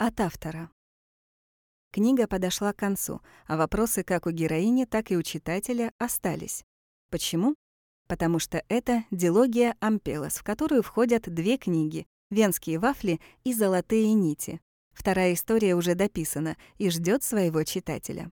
От автора. Книга подошла к концу, а вопросы как у героини, так и у читателя остались. Почему? Потому что это дилогия Ампелос, в которую входят две книги «Венские вафли» и «Золотые нити». Вторая история уже дописана и ждет своего читателя.